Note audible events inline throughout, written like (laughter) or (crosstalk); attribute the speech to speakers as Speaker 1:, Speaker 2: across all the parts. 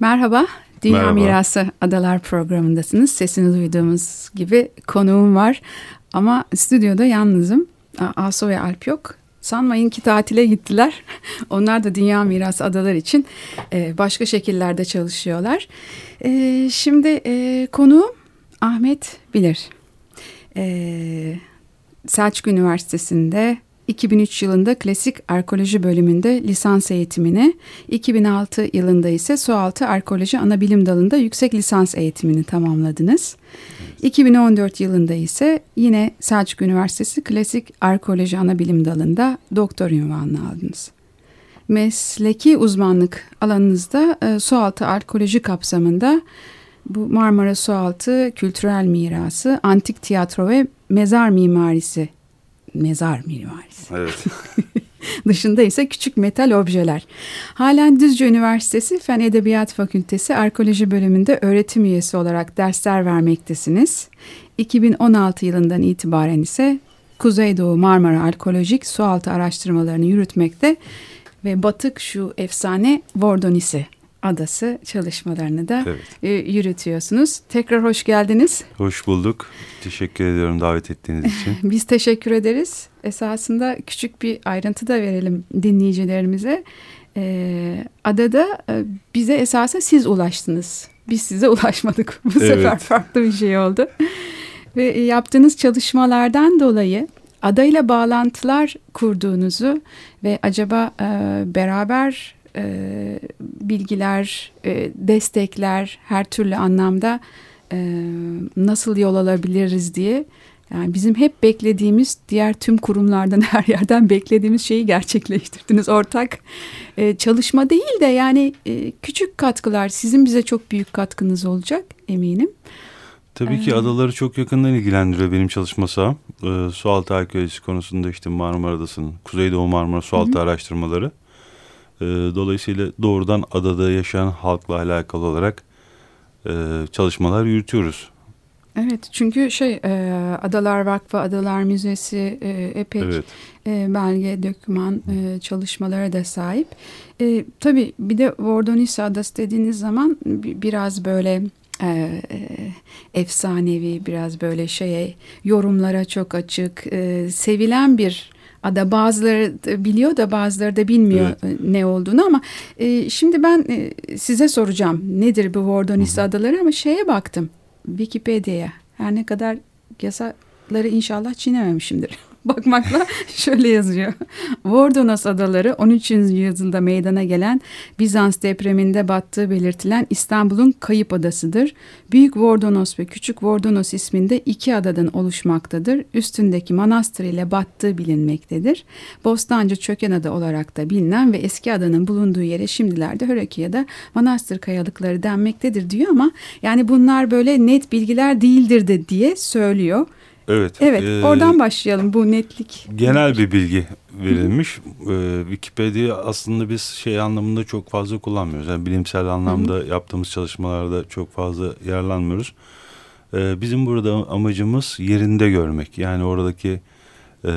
Speaker 1: Merhaba, Dünya
Speaker 2: Merhaba.
Speaker 1: Mirası Adalar programındasınız. Sesini duyduğumuz gibi konuğum var ama stüdyoda yalnızım. Aso ve Alp yok. Sanmayın ki tatile gittiler. (laughs) Onlar da Dünya Mirası Adalar için e, başka şekillerde çalışıyorlar. E, şimdi e, konuğum Ahmet Bilir. Selçuk Üniversitesi'nde 2003 yılında klasik arkeoloji bölümünde lisans eğitimini, 2006 yılında ise sualtı arkeoloji anabilim dalında yüksek lisans eğitimini tamamladınız. 2014 yılında ise yine Selçuk Üniversitesi klasik arkeoloji anabilim dalında doktor ünvanını aldınız. Mesleki uzmanlık alanınızda e, sualtı arkeoloji kapsamında bu Marmara Sualtı kültürel mirası, antik tiyatro ve mezar mimarisi mezar mimarisi.
Speaker 2: Evet. (laughs)
Speaker 1: Dışında ise küçük metal objeler. Halen Düzce Üniversitesi Fen Edebiyat Fakültesi Arkeoloji bölümünde öğretim üyesi olarak dersler vermektesiniz. 2016 yılından itibaren ise Kuzeydoğu Marmara Arkeolojik Sualtı araştırmalarını yürütmekte ve Batık şu efsane Vordonisi adası çalışmalarını da
Speaker 2: Evet.
Speaker 1: e, yürütüyorsunuz. Tekrar hoş geldiniz.
Speaker 2: Hoş bulduk. Teşekkür ediyorum davet ettiğiniz için. (laughs)
Speaker 1: Biz teşekkür ederiz. Esasında küçük bir ayrıntı da verelim dinleyicilerimize. Ee, adada e, bize esasen siz ulaştınız. Biz size (laughs) ulaşmadık. Bu
Speaker 2: Evet.
Speaker 1: sefer farklı bir şey oldu. Ve e, yaptığınız çalışmalardan dolayı adayla bağlantılar kurduğunuzu ve acaba e, beraber e, bilgiler, e, destekler her türlü anlamda e, nasıl yol alabiliriz diye yani bizim hep beklediğimiz diğer tüm kurumlardan (laughs) her yerden beklediğimiz şeyi gerçekleştirdiniz. Ortak e, çalışma değil de yani e, küçük katkılar sizin bize çok büyük katkınız olacak eminim.
Speaker 2: Tabii ki adaları çok yakından ilgilendiriyor benim çalışma saham. Ee, sualtı arkeolojisi konusunda işte Marmara Adası'nın, Kuzeydoğu Marmara sualtı araştırmaları. Ee, dolayısıyla doğrudan adada yaşayan halkla alakalı olarak e, çalışmalar yürütüyoruz.
Speaker 1: Evet çünkü şey e, Adalar Vakfı, Adalar Müzesi e, epey
Speaker 2: Evet.
Speaker 1: e, belge, döküman e, çalışmalara da sahip. E, tabii bir de Vordonis Adası dediğiniz zaman bi- biraz böyle e, e, efsanevi, biraz böyle şeye yorumlara çok açık, e, sevilen bir ada. Bazıları da biliyor da bazıları da bilmiyor e, ne olduğunu ama e, şimdi ben e, size soracağım nedir bu Vordonis adaları ama şeye baktım Wikipedia'ya her ne kadar yasaları inşallah çiğnememişimdir. (laughs) Bakmakla şöyle yazıyor. Vordonos adaları 13. yüzyılda meydana gelen Bizans depreminde battığı belirtilen İstanbul'un kayıp adasıdır. Büyük Vordonos ve Küçük Vordonos isminde iki adadan oluşmaktadır. Üstündeki manastır ile battığı bilinmektedir. Bostancı Çökenada olarak da bilinen ve eski adanın bulunduğu yere şimdilerde Höreki Manastır kayalıkları denmektedir diyor ama yani bunlar böyle net bilgiler değildir de diye söylüyor.
Speaker 2: Evet.
Speaker 1: Evet,
Speaker 2: Ee,
Speaker 1: oradan başlayalım bu netlik.
Speaker 2: genel bir bilgi verilmiş. Ee, Wikipedia aslında biz şey anlamında çok fazla kullanmıyoruz. Yani bilimsel anlamda yaptığımız çalışmalarda çok fazla yararlanmıyoruz. Ee, bizim burada amacımız yerinde görmek. Yani oradaki e,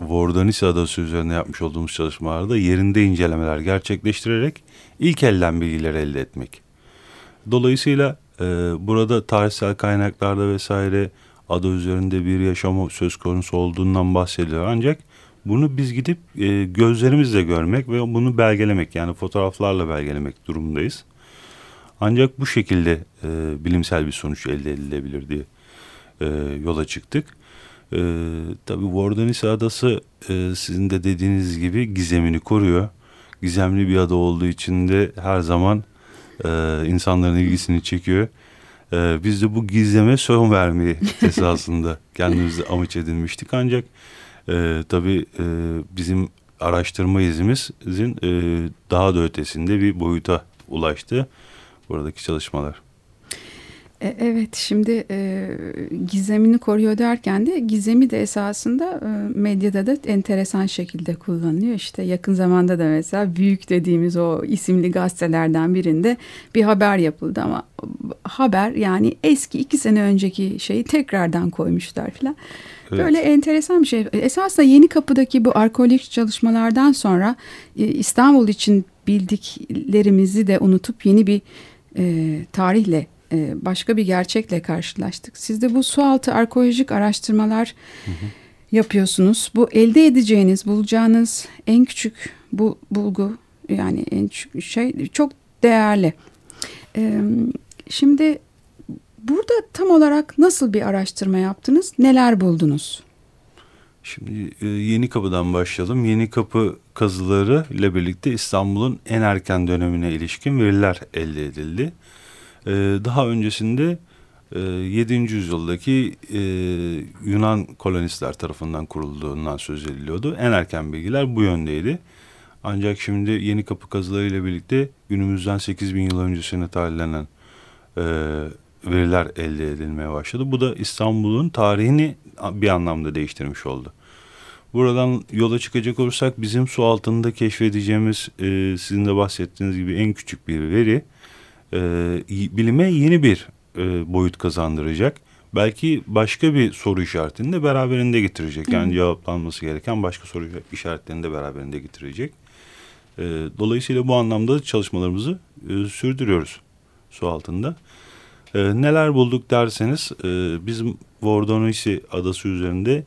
Speaker 2: Vordonis Adası üzerine yapmış olduğumuz çalışmalarda yerinde incelemeler gerçekleştirerek ilk elden bilgiler elde etmek. Dolayısıyla e, burada tarihsel kaynaklarda vesaire ada üzerinde bir yaşam söz konusu olduğundan bahsediyor. Ancak bunu biz gidip e, gözlerimizle görmek ve bunu belgelemek yani fotoğraflarla belgelemek durumundayız. Ancak bu şekilde e, bilimsel bir sonuç elde edilebilir diye e, yola çıktık. E, tabii Vordonis Adası e, sizin de dediğiniz gibi gizemini koruyor. Gizemli bir ada olduğu için de her zaman e, insanların ilgisini çekiyor. E, biz de bu gizeme son vermeyi (laughs) esasında kendimize amaç edinmiştik. Ancak e, tabii e, bizim araştırma izimizin e, daha da ötesinde bir boyuta ulaştı buradaki çalışmalar.
Speaker 1: E, Evet şimdi e, gizemini koruyor derken de gizemi de esasında e, medyada da enteresan şekilde kullanılıyor. İşte yakın zamanda da mesela büyük dediğimiz o isimli gazetelerden birinde bir haber yapıldı ama haber yani eski iki sene önceki şeyi tekrardan koymuşlar falan.
Speaker 2: Evet.
Speaker 1: Böyle enteresan bir şey. Esasında Yeni Kapı'daki bu arkeolojik çalışmalardan sonra e, İstanbul için bildiklerimizi de unutup yeni bir e, tarihle e, başka bir gerçekle karşılaştık. Siz de bu sualtı arkeolojik araştırmalar hı hı. yapıyorsunuz. Bu elde edeceğiniz, bulacağınız en küçük bu bulgu yani en küçük şey çok değerli. E, şimdi burada tam olarak nasıl bir araştırma yaptınız? Neler buldunuz?
Speaker 2: Şimdi e, Yeni Kapı'dan başlayalım. Yeni Kapı kazıları ile birlikte İstanbul'un en erken dönemine ilişkin veriler elde edildi. E, daha öncesinde 7. E, yüzyıldaki Yunan kolonistler tarafından kurulduğundan söz ediliyordu. En erken bilgiler bu yöndeydi. Ancak şimdi Yeni Kapı kazıları ile birlikte günümüzden 8000 yıl öncesine tarihlenen veriler elde edilmeye başladı. Bu da İstanbul'un tarihini bir anlamda değiştirmiş oldu. Buradan yola çıkacak olursak bizim su altında keşfedeceğimiz e, sizin de bahsettiğiniz gibi en küçük bir veri e, bilime yeni bir e, boyut kazandıracak. Belki başka bir soru işaretini de beraberinde getirecek. Yani cevaplanması gereken başka soru işaretlerini de beraberinde getirecek. E, dolayısıyla bu anlamda çalışmalarımızı e, sürdürüyoruz su altında. E, neler bulduk derseniz e, bizim Vordonisi adası üzerinde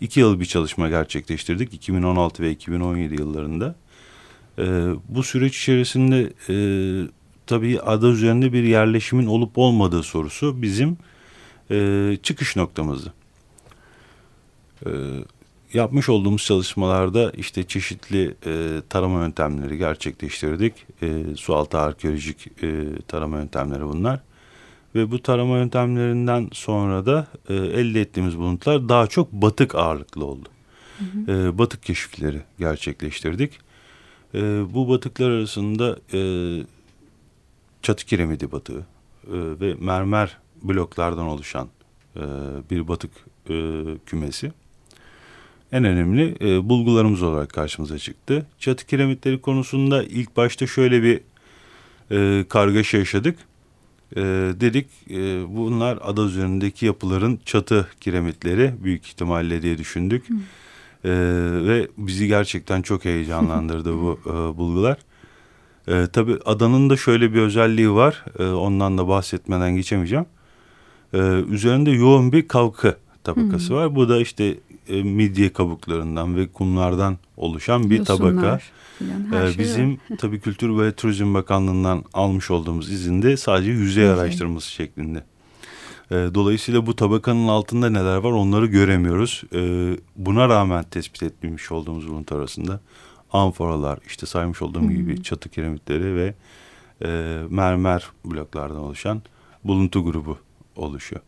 Speaker 2: iki yıl bir çalışma gerçekleştirdik. 2016 ve 2017 yıllarında. E, bu süreç içerisinde e, tabii ada üzerinde bir yerleşimin olup olmadığı sorusu bizim e, çıkış noktamızdı. E, yapmış olduğumuz çalışmalarda işte çeşitli e, tarama yöntemleri gerçekleştirdik. E, sualtı arkeolojik e, tarama yöntemleri bunlar. Ve bu tarama yöntemlerinden sonra da e, elde ettiğimiz buluntular daha çok batık ağırlıklı oldu. Hı hı. E, batık keşifleri gerçekleştirdik. E, bu batıklar arasında e, çatı kiremidi batığı e, ve mermer bloklardan oluşan e, bir batık e, kümesi en önemli e, bulgularımız olarak karşımıza çıktı. Çatı kiremitleri konusunda ilk başta şöyle bir e, kargaşa yaşadık e, dedik e, bunlar ada üzerindeki yapıların çatı kiremitleri büyük ihtimalle diye düşündük. E, ve bizi gerçekten çok heyecanlandırdı bu e, bulgular. E, tabii adanın da şöyle bir özelliği var. E, ondan da bahsetmeden geçemeyeceğim. E, üzerinde yoğun bir kavkı tabakası var. Bu da işte e, midye kabuklarından ve kumlardan oluşan bir Yosunlar. tabaka. Yani ee, bizim var. (laughs) tabii Kültür ve Turizm Bakanlığı'ndan almış olduğumuz izinde sadece yüzey Yüzey. araştırması şeklinde. Ee, dolayısıyla bu tabakanın altında neler var onları göremiyoruz. Ee, buna rağmen tespit etmemiş olduğumuz buluntu arasında amforalar, işte saymış olduğum Hı-hı. gibi çatı kiremitleri ve e, mermer bloklardan oluşan buluntu grubu oluşuyor.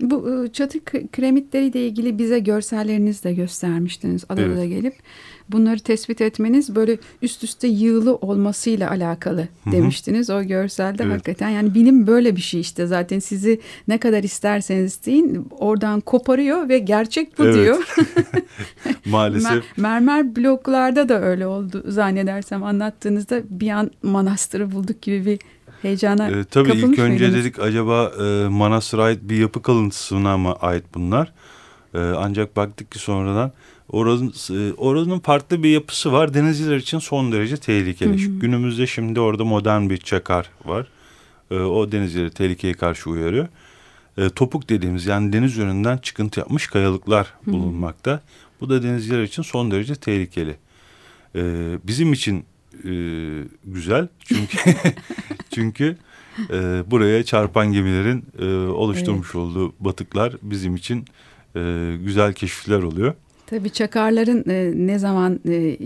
Speaker 1: Bu ıı, çatı kremitleriyle ilgili bize görsellerinizi de göstermiştiniz adada evet. gelip. Bunları tespit etmeniz böyle üst üste yığılı olmasıyla alakalı Hı-hı. demiştiniz o görselde evet. hakikaten. Yani bilim böyle bir şey işte zaten sizi ne kadar isterseniz isteyin oradan koparıyor ve gerçek bu evet. diyor. (laughs)
Speaker 2: Maalesef. (laughs) Mer-
Speaker 1: mermer bloklarda da öyle oldu zannedersem anlattığınızda bir an manastırı bulduk gibi bir heyecana
Speaker 2: ee, Tabii ilk önce mıydınız? dedik acaba e, Manastır'a ait bir yapı kalıntısına mı ait bunlar? E, ancak baktık ki sonradan oranın, e, oranın farklı bir yapısı var. Denizciler için son derece tehlikeli. Hı hı. Günümüzde şimdi orada modern bir çakar var. E, o denizcileri tehlikeye karşı uyarıyor. E, topuk dediğimiz yani deniz yönünden çıkıntı yapmış kayalıklar hı hı. bulunmakta. Bu da denizciler için son derece tehlikeli. E, bizim için e, güzel çünkü (laughs) çünkü e, buraya çarpan gemilerin e, oluşturmuş evet. olduğu batıklar bizim için e, güzel keşifler oluyor.
Speaker 1: Tabii çakarların e, ne zaman e,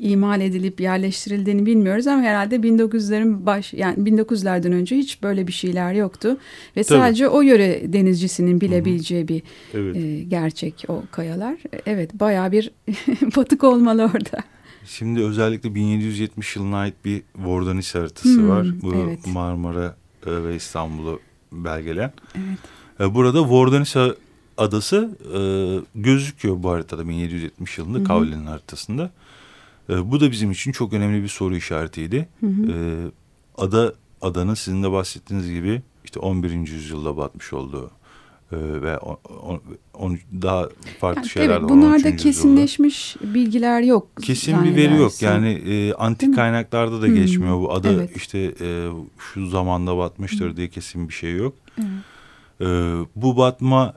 Speaker 1: imal edilip yerleştirildiğini bilmiyoruz ama herhalde 1900'lerin baş yani 1900'lerden önce hiç böyle bir şeyler yoktu ve Tabii. sadece o yöre denizcisinin bilebileceği bir evet. e, gerçek o kayalar. Evet, bayağı bir (laughs) batık olmalı orada.
Speaker 2: Şimdi özellikle 1770 yılına ait bir Vordanis haritası hmm, var. Bu evet. Marmara e, ve İstanbul'u belgeleyen. Evet. E, burada Vordanis adası e, gözüküyor bu haritada 1770 yılında Kavli'nin haritasında. Bu da bizim için çok önemli bir soru işaretiydi. Hı hı. Ada adanın sizin de bahsettiğiniz gibi işte 11. yüzyılda batmış olduğu ve on, on, on, daha farklı
Speaker 1: yani,
Speaker 2: şeyler
Speaker 1: evet,
Speaker 2: var.
Speaker 1: Bunlarda kesinleşmiş yüzyılda. bilgiler yok.
Speaker 2: Kesin bir veri yok. Yani e, antik kaynaklarda da hmm. geçmiyor bu. Ada evet. işte e, şu zamanda batmıştır hmm. diye kesin bir şey yok. Evet. E, bu batma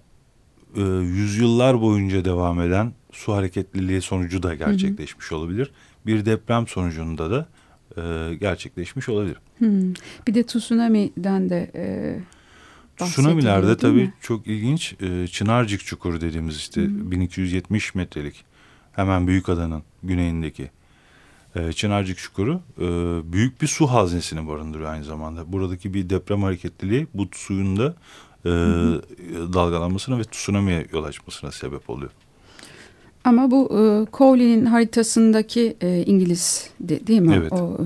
Speaker 2: e, yüzyıllar boyunca devam eden su hareketliliği sonucu da gerçekleşmiş hı olabilir. Bir deprem sonucunda da e, gerçekleşmiş olabilir.
Speaker 1: Hmm. Bir de tsunami'den de e,
Speaker 2: Tsunami'lerde tabii çok ilginç e, Çınarcık Çukuru dediğimiz işte hmm. 1270 metrelik hemen büyük adanın güneyindeki e, Çınarcık Çukuru e, büyük bir su haznesini barındırıyor aynı zamanda. Buradaki bir deprem hareketliliği bu suyun da e, dalgalanmasına ve tsunami'ye yol açmasına sebep oluyor.
Speaker 1: Ama bu e, Cowley'nin haritasındaki e, İngiliz de, değil mi? Evet. O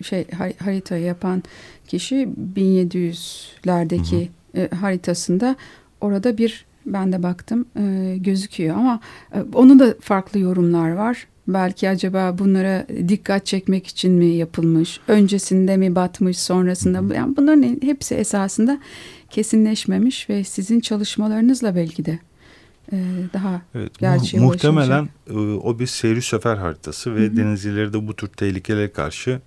Speaker 1: e, şey haritayı yapan kişi 1700'lerdeki e, haritasında orada bir ben de baktım e, gözüküyor ama e, onun da farklı yorumlar var. Belki acaba bunlara dikkat çekmek için mi yapılmış, öncesinde mi batmış, sonrasında yani bunların hepsi esasında kesinleşmemiş ve sizin çalışmalarınızla belki de e, daha evet, gerçeğe
Speaker 2: mu Muhtemelen e, o bir seyri sefer haritası ve Hı -hı. denizcileri de bu tür tehlikelere karşı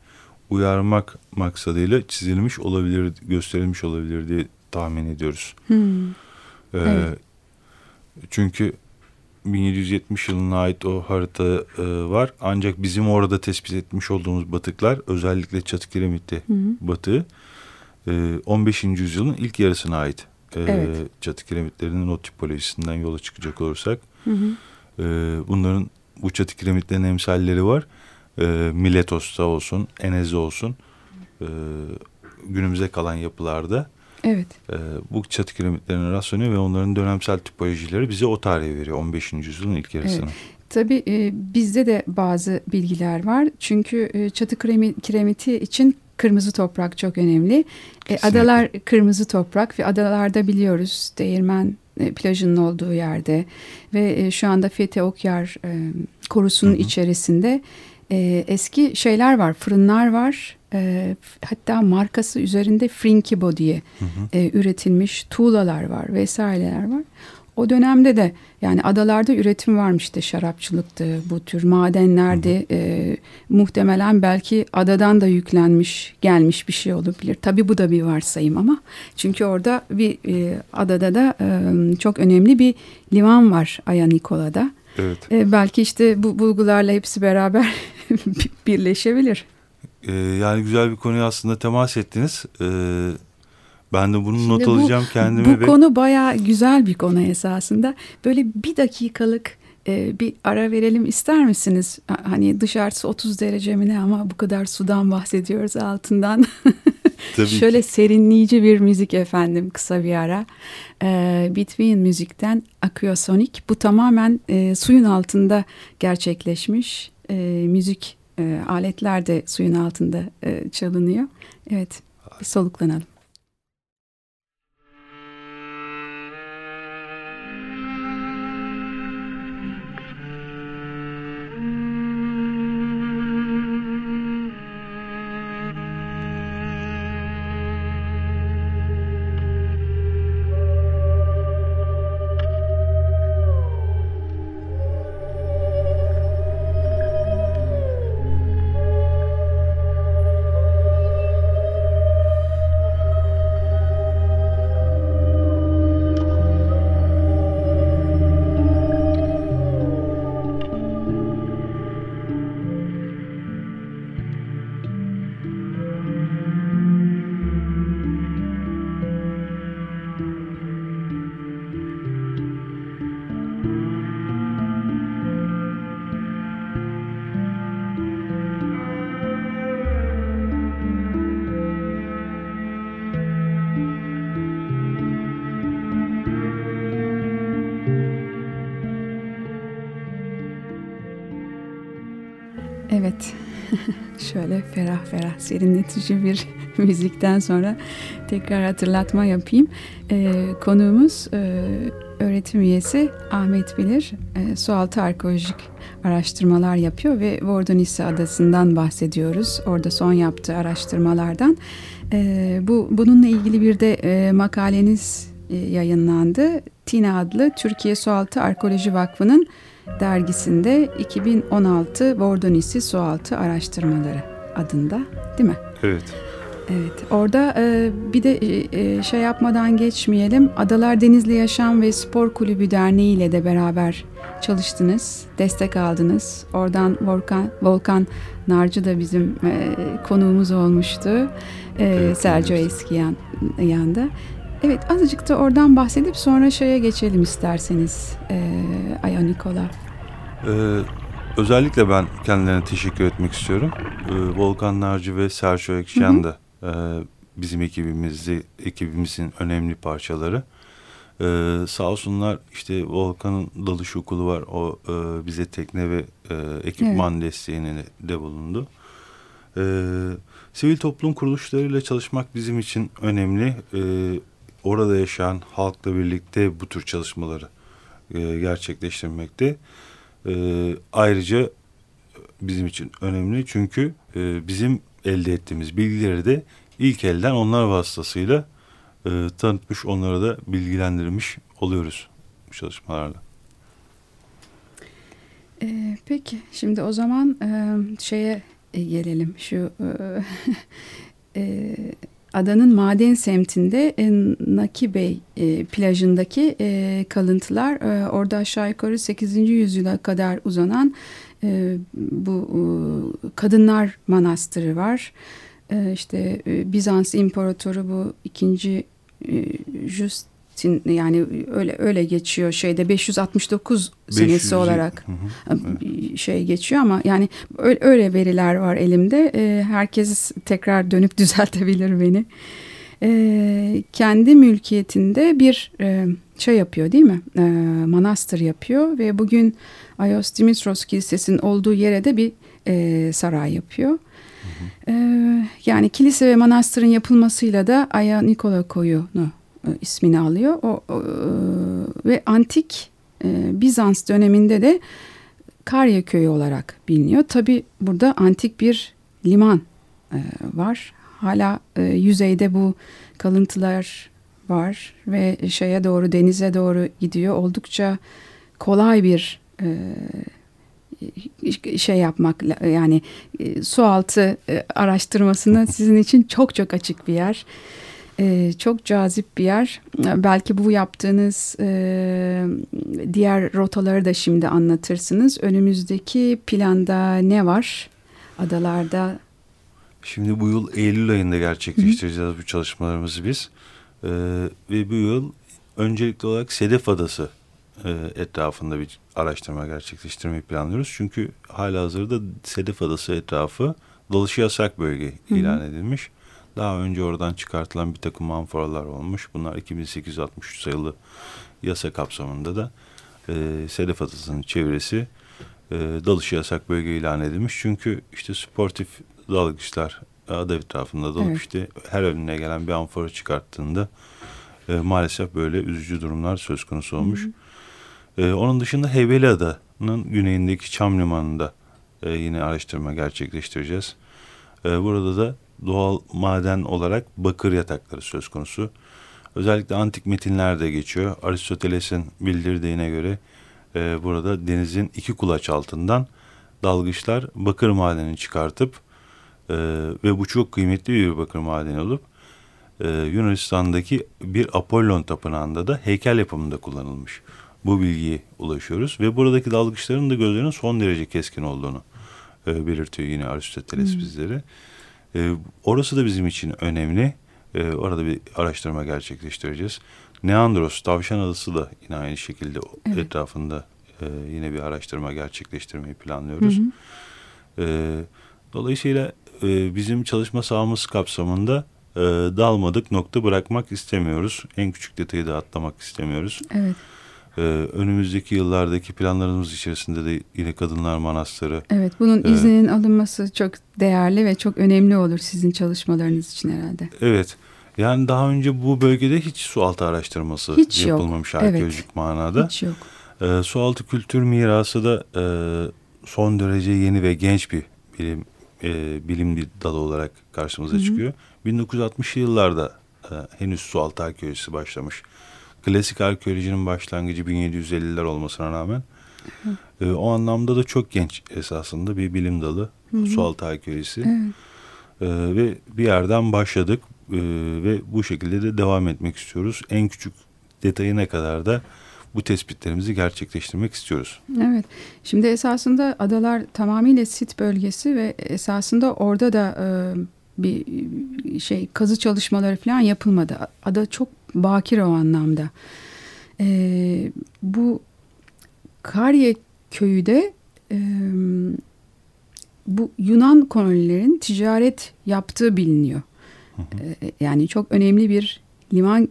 Speaker 2: uyarmak maksadıyla çizilmiş olabilir, gösterilmiş olabilir diye tahmin ediyoruz. Hmm. Ee, evet. Çünkü 1770 yılına ait o harita e, var. Ancak bizim orada tespit etmiş olduğumuz batıklar özellikle Çatı Kiremiti batığı e, 15. yüzyılın ilk yarısına ait. E, evet. Çatı kiremitlerinin o tipolojisinden yola çıkacak olursak. Hı hı. E, bunların bu çatı kiremitlerin emsalleri var. E, Miletos'ta olsun, Enez'de olsun. E, günümüze kalan yapılarda
Speaker 1: Evet.
Speaker 2: E, bu çatı kiremitlerine rastlanıyor ve onların dönemsel tipolojileri bize o tarihi veriyor 15. yüzyılın ilk yarısını. Evet.
Speaker 1: Tabii e, bizde de bazı bilgiler var. Çünkü e, çatı kiremiti için kırmızı toprak çok önemli. E, adalar kırmızı toprak ve adalarda biliyoruz değirmen e, plajının olduğu yerde ve e, şu anda Fethi Okyar e, korusunun hı hı. içerisinde e, eski şeyler var, fırınlar var. E, hatta markası üzerinde Frinkibo diye hı hı. E, üretilmiş tuğlalar var vesaireler var. O dönemde de yani adalarda üretim varmış işte şarapçılıktı, bu tür madenlerde e, muhtemelen belki adadan da yüklenmiş gelmiş bir şey olabilir. Tabi bu da bir varsayım ama çünkü orada bir e, adada da e, çok önemli bir liman var Aya Nikola'da. Evet. E, belki işte bu bulgularla hepsi beraber (laughs) (laughs) birleşebilir.
Speaker 2: Ee, yani güzel bir konuya aslında temas ettiniz. Ee, ben de bunu Şimdi not alacağım bu, kendime.
Speaker 1: Bu ve... konu baya güzel bir konu esasında. Böyle bir dakikalık e, bir ara verelim ister misiniz? Hani dışarısı 30 derece mi ne ama bu kadar sudan bahsediyoruz altından. (laughs) Tabii Şöyle ki. serinleyici bir müzik efendim kısa bir ara. E, Between müzikten Aquasonic. Bu tamamen e, suyun altında gerçekleşmiş e, müzik e, aletler de suyun altında e, çalınıyor. Evet bir soluklanalım. Şöyle ferah ferah serinletici bir (laughs) müzikten sonra tekrar hatırlatma yapayım. Ee, konuğumuz e, öğretim üyesi Ahmet Bilir. E, sualtı arkeolojik araştırmalar yapıyor ve Vordonisi Adası'ndan bahsediyoruz. Orada son yaptığı araştırmalardan. E, bu Bununla ilgili bir de e, makaleniz e, yayınlandı. TINA adlı Türkiye Sualtı Arkeoloji Vakfı'nın dergisinde 2016 Bordonisi Sualtı Araştırmaları adında değil mi?
Speaker 2: Evet.
Speaker 1: Evet, orada e, bir de e, e, şey yapmadan geçmeyelim. Adalar Denizli Yaşam ve Spor Kulübü Derneği ile de beraber çalıştınız, destek aldınız. Oradan Volkan, Volkan Narcı da bizim e, konuğumuz olmuştu. E, evet, Sergio Eskiyan yanında. Evet, azıcık da oradan bahsedip sonra şeye geçelim isterseniz e, Aya Nikola.
Speaker 2: Ee, özellikle ben kendilerine teşekkür etmek istiyorum. Ee, Volkan Narcı ve Sergio Ekşen de e, bizim ekibimizde ekibimizin önemli parçaları. Ee, sağ olsunlar işte Volkan'ın dalış okulu var. O e, bize tekne ve e, ekipman evet. desteğini de bulundu. Ee, sivil toplum kuruluşlarıyla çalışmak bizim için önemli. Ee, orada yaşayan halkla birlikte bu tür çalışmaları e, gerçekleştirmekte. Ee, ayrıca bizim için önemli çünkü e, bizim elde ettiğimiz bilgileri de ilk elden onlar vasıtasıyla e, tanıtmış, onlara da bilgilendirmiş oluyoruz bu çalışmalarla.
Speaker 1: E, peki, şimdi o zaman e, şeye e, gelelim. Şu e, (laughs) e, adanın maden semtinde e, Naki Bey e, plajındaki e, kalıntılar e, orada aşağı yukarı 8. yüzyıla kadar uzanan e, bu e, kadınlar manastırı var. E, işte e, Bizans imparatoru bu ikinci e, Justin yani öyle öyle geçiyor şeyde 569 500, senesi olarak hı hı, şey geçiyor ama yani öyle, öyle veriler var elimde. E, herkes tekrar dönüp (laughs) düzeltebilir beni. E, kendi mülkiyetinde bir e, şey yapıyor değil mi? E, manastır yapıyor ve bugün Ayos Dimitros Kilisesi'nin olduğu yere de bir e, saray yapıyor. Hı hı. E, yani kilise ve manastırın yapılmasıyla da Aya Nikola Koyu'nu e, ismini alıyor. O, o, e, ve antik e, Bizans döneminde de Karya Köyü olarak biliniyor. Tabi burada antik bir liman e, var. Hala e, yüzeyde bu kalıntılar var ve şeye doğru denize doğru gidiyor. Oldukça kolay bir e, şey yapmak yani e, su altı e, araştırmasına sizin için çok çok açık bir yer. Çok cazip bir yer. Belki bu yaptığınız diğer rotaları da şimdi anlatırsınız. Önümüzdeki planda ne var adalarda?
Speaker 2: Şimdi bu yıl Eylül ayında gerçekleştireceğiz Hı. bu çalışmalarımızı biz. ve bu yıl öncelikli olarak Sedef Adası e, etrafında bir araştırma gerçekleştirmeyi planlıyoruz. Çünkü hala hazırda Sedef Adası etrafı dalışı yasak bölge ilan edilmiş. Daha önce oradan çıkartılan bir takım amforalar olmuş. Bunlar 2863 sayılı yasa kapsamında da e, Sedef Adası'nın çevresi e, dalışı yasak bölge ilan edilmiş. Çünkü işte sportif dalgıçlar ada etrafında dalıp evet. işte her önüne gelen bir amfora çıkarttığında e, maalesef böyle üzücü durumlar söz konusu olmuş. Hı hı. Ee, onun dışında Heybeliada'nın güneyindeki Çam Limanı'nda e, yine araştırma gerçekleştireceğiz. E, burada da doğal maden olarak bakır yatakları söz konusu. Özellikle antik metinlerde geçiyor. Aristoteles'in bildirdiğine göre e, burada denizin iki kulaç altından dalgıçlar bakır madenini çıkartıp e, ve bu çok kıymetli bir bakır madeni olup e, Yunanistan'daki bir Apollon tapınağında da heykel yapımında kullanılmış bu bilgiye ulaşıyoruz. Ve buradaki dalgıçların da gözlerinin son derece keskin olduğunu e, belirtiyor yine Aristoteles hmm. bizlere. E, orası da bizim için önemli. E, orada bir araştırma gerçekleştireceğiz. Neandros, Tavşan Adası da yine aynı şekilde evet. etrafında e, yine bir araştırma gerçekleştirmeyi planlıyoruz. Hı E, dolayısıyla e, bizim çalışma sahamız kapsamında e, dalmadık nokta bırakmak istemiyoruz. En küçük detayı da atlamak istemiyoruz.
Speaker 1: Evet.
Speaker 2: Ee, önümüzdeki yıllardaki planlarımız içerisinde de yine Kadınlar Manastırı.
Speaker 1: Evet bunun ee, izninin alınması çok değerli ve çok önemli olur sizin çalışmalarınız için herhalde.
Speaker 2: Evet. Yani daha önce bu bölgede hiç sualtı araştırması hiç yapılmamış yok. arkeolojik evet. manada.
Speaker 1: Hiç yok.
Speaker 2: Ee, sualtı kültür mirası da e, son derece yeni ve genç bir bilim e, bilim bir dalı olarak karşımıza Hı -hı. çıkıyor. 1960'lı yıllarda e, henüz sualtı arkeolojisi başlamış klasik arkeolojinin başlangıcı 1750'ler olmasına rağmen e, o anlamda da çok genç esasında bir bilim dalı Hı -hı. sualtı arkeolojisi. Evet. E, ve bir yerden başladık e, ve bu şekilde de devam etmek istiyoruz. En küçük detayına kadar da bu tespitlerimizi gerçekleştirmek istiyoruz.
Speaker 1: Evet. Şimdi esasında adalar tamamıyla sit bölgesi ve esasında orada da e, bir şey kazı çalışmaları falan yapılmadı. Ada çok bakir o anlamda. E, bu Karye köyü de e, bu Yunan kolonilerin ticaret yaptığı biliniyor. Hı hı. E, yani çok önemli bir liman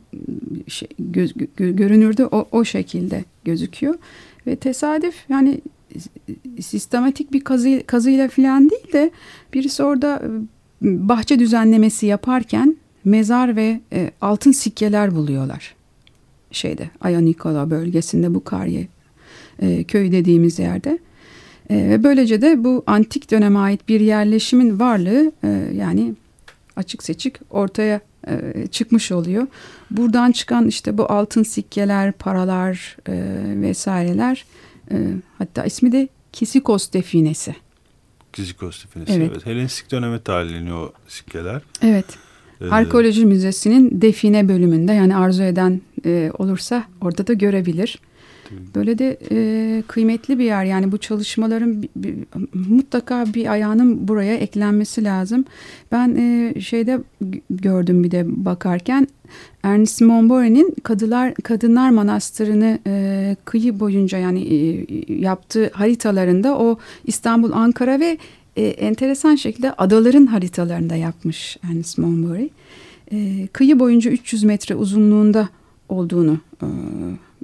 Speaker 1: şey, göz, gö, görünürde o, o şekilde gözüküyor. Ve tesadüf yani sistematik bir kazı, kazıyla falan değil de birisi orada e, bahçe düzenlemesi yaparken mezar ve e, altın sikkeler buluyorlar. Şeyde Ayanikola bölgesinde bu Karye e, köy dediğimiz yerde. E, ve böylece de bu antik döneme ait bir yerleşimin varlığı e, yani açık seçik ortaya e, çıkmış oluyor. Buradan çıkan işte bu altın sikkeler, paralar e, vesaireler e, hatta ismi de Kisikos definesi.
Speaker 2: Kisikos definesi evet. evet. Helenistik döneme tarihleniyor o sikkeler.
Speaker 1: Evet. Ee, Arkeoloji Müzesi'nin define bölümünde yani arzu eden e, olursa orada da görebilir. Böyle de e, kıymetli bir yer yani bu çalışmaların bir, bir, mutlaka bir ayağının buraya eklenmesi lazım. Ben e, şeyde gördüm bir de bakarken Ernest Monbore'nin Kadılar Kadınlar Manastırı'nı e, kıyı boyunca yani e, yaptığı haritalarında o İstanbul, Ankara ve e, enteresan şekilde adaların haritalarında yapmış Ernest Monbore. E, kıyı boyunca 300 metre uzunluğunda olduğunu e,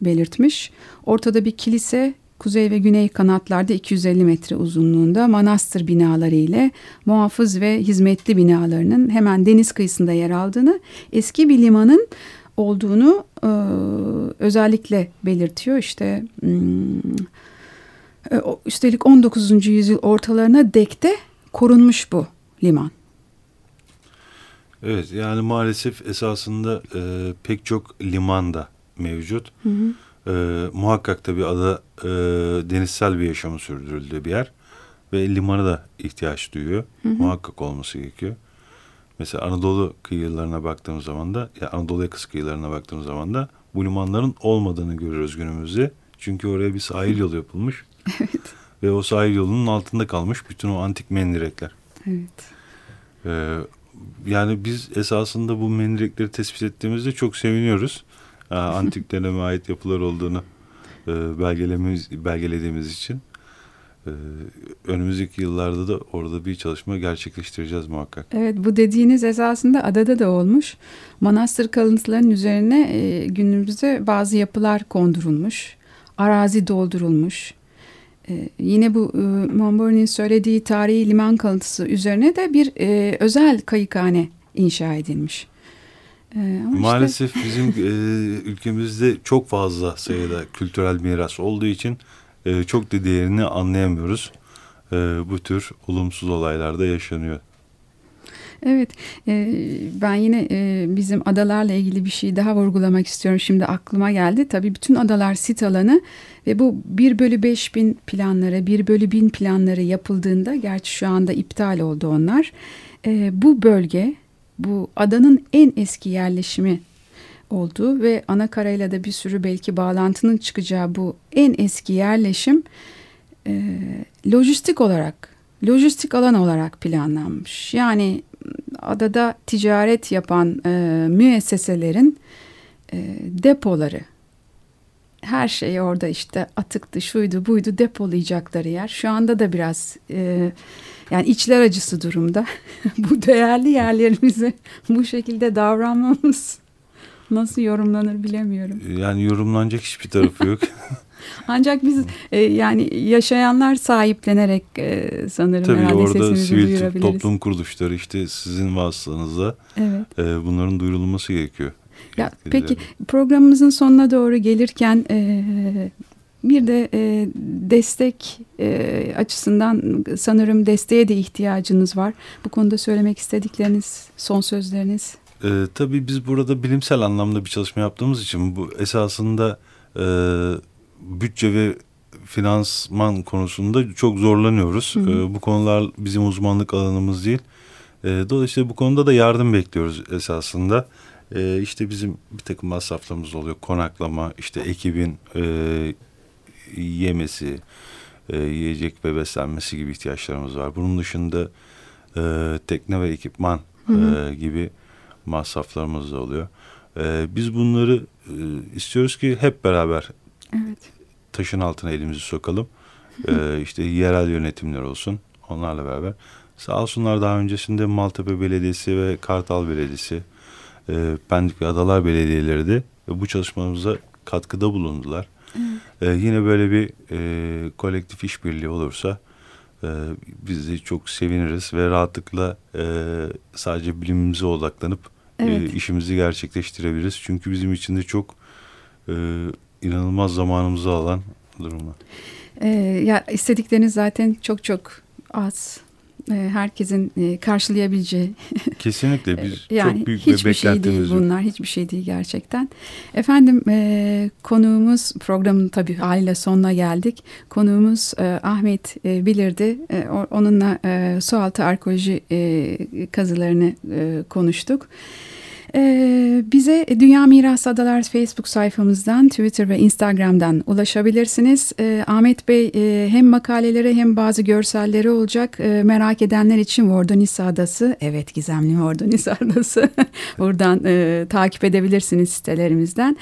Speaker 1: belirtmiş. Ortada bir kilise, kuzey ve güney kanatlarda 250 metre uzunluğunda manastır binaları ile muhafız ve hizmetli binalarının hemen deniz kıyısında yer aldığını, eski bir limanın olduğunu e, özellikle belirtiyor. İşte hmm, üstelik 19. yüzyıl ortalarına dek de korunmuş bu liman.
Speaker 2: Evet yani maalesef esasında e, pek çok limanda mevcut. Hı hı. E, muhakkak tabii ada e, denizsel bir yaşamı sürdürüldüğü bir yer. Ve limanı da ihtiyaç duyuyor. Hı hı. Muhakkak olması gerekiyor. Mesela Anadolu kıyılarına baktığımız zaman da, ya Anadolu yakası kıyılarına baktığımız zaman da bu limanların olmadığını görüyoruz günümüzde. Çünkü oraya bir sahil yolu yapılmış. Evet. Ve o sahil yolunun altında kalmış bütün o antik mendirekler. Evet. Ee, yani biz esasında bu mendirekleri tespit ettiğimizde çok seviniyoruz. Ee, (laughs) antik döneme ait yapılar olduğunu e, belgelemiz, belgelediğimiz için. Ee, önümüzdeki yıllarda da orada bir çalışma gerçekleştireceğiz muhakkak.
Speaker 1: Evet bu dediğiniz esasında adada da olmuş. Manastır kalıntılarının üzerine e, günümüzde bazı yapılar kondurulmuş. Arazi doldurulmuş. E, yine bu e, Monborne'in söylediği tarihi liman kalıntısı üzerine de bir e, özel kayıkhane inşa edilmiş.
Speaker 2: Ee, Maalesef işte... bizim e, ülkemizde çok fazla sayıda kültürel miras olduğu için e, çok da değerini anlayamıyoruz. E, bu tür olumsuz olaylarda yaşanıyor.
Speaker 1: Evet, e, ben yine e, bizim adalarla ilgili bir şey daha vurgulamak istiyorum. Şimdi aklıma geldi. Tabii bütün adalar sit alanı ve bu 1 bölü 5 bin planları, 1 bölü 1000 planları yapıldığında, gerçi şu anda iptal oldu onlar. E, bu bölge bu adanın en eski yerleşimi olduğu ve ana karayla da bir sürü belki bağlantının çıkacağı bu en eski yerleşim e, lojistik olarak, lojistik alan olarak planlanmış. Yani adada ticaret yapan e, müesseselerin e, depoları, her şey orada işte atıktı, şuydu, buydu depolayacakları yer. Şu anda da biraz e, yani içler acısı durumda. (laughs) bu değerli yerlerimize bu şekilde davranmamız nasıl yorumlanır bilemiyorum.
Speaker 2: Yani yorumlanacak hiçbir tarafı yok. (laughs)
Speaker 1: Ancak biz e, yani yaşayanlar sahiplenerek e, sanırım
Speaker 2: Tabii
Speaker 1: herhalde
Speaker 2: orada sivil toplum kuruluşları işte sizin vasıtanızla evet. e, bunların duyurulması gerekiyor.
Speaker 1: Ya, peki programımızın sonuna doğru gelirken e, bir de e, destek e, açısından sanırım desteğe de ihtiyacınız var. Bu konuda söylemek istedikleriniz, son sözleriniz.
Speaker 2: E, tabii biz burada bilimsel anlamda bir çalışma yaptığımız için bu esasında e, bütçe ve finansman konusunda çok zorlanıyoruz. Hı hı. E, bu konular bizim uzmanlık alanımız değil. E, dolayısıyla bu konuda da yardım bekliyoruz esasında. E, işte bizim bir takım masraflarımız oluyor. Konaklama, işte ekibin e, yemesi, e, yiyecek ve beslenmesi gibi ihtiyaçlarımız var. Bunun dışında e, tekne ve ekipman hı hı. E, gibi masraflarımız da oluyor. E, biz bunları e, istiyoruz ki hep beraber evet. taşın altına elimizi sokalım. e, (laughs) işte yerel yönetimler olsun onlarla beraber. Sağ olsunlar daha öncesinde Maltepe Belediyesi ve Kartal Belediyesi, e, Pendik ve Adalar Belediyeleri de bu çalışmamıza katkıda bulundular. E, yine böyle bir e, kolektif işbirliği olursa e, biz de çok seviniriz ve rahatlıkla e, sadece bilimimize odaklanıp e, evet. e, işimizi gerçekleştirebiliriz. Çünkü bizim için de çok e, inanılmaz zamanımızı alan durumlar.
Speaker 1: E, ya istedikleriniz zaten çok çok az herkesin e, karşılayabileceği. (laughs)
Speaker 2: Kesinlikle biz yani çok büyük hiçbir
Speaker 1: şey değil bunlar hiçbir şey değil gerçekten. Efendim e, konuğumuz programın tabii haliyle sonuna geldik. Konuğumuz e, Ahmet e, Bilirdi. E, onunla e, sualtı arkeoloji e, kazılarını e, konuştuk. Ee, bize Dünya Miras Adalar Facebook sayfamızdan, Twitter ve Instagram'dan ulaşabilirsiniz. Ee, Ahmet Bey e, hem makaleleri hem bazı görselleri olacak. E, merak edenler için Vordonis Adası, evet gizemli Vordonis (laughs) Adası. Buradan e, takip edebilirsiniz sitelerimizden.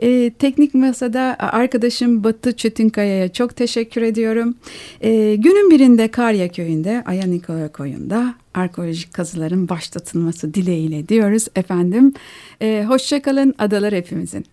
Speaker 1: E, teknik Masa'da arkadaşım Batı Çetinkaya'ya çok teşekkür ediyorum. E, günün birinde Karya Köyü'nde, Ayanikoya Koyu'nda arkeolojik kazıların başlatılması dileğiyle diyoruz efendim. E, Hoşçakalın adalar hepimizin.